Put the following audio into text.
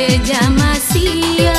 calle llama así.